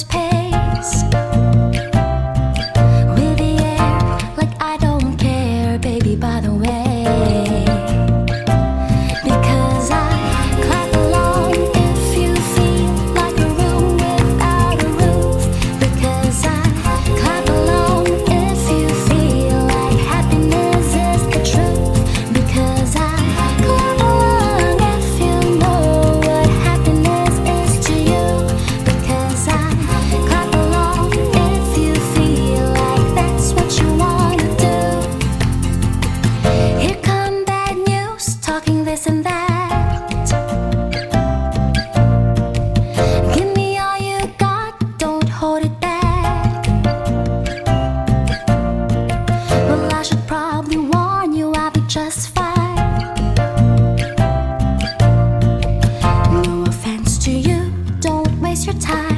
was paid. your time.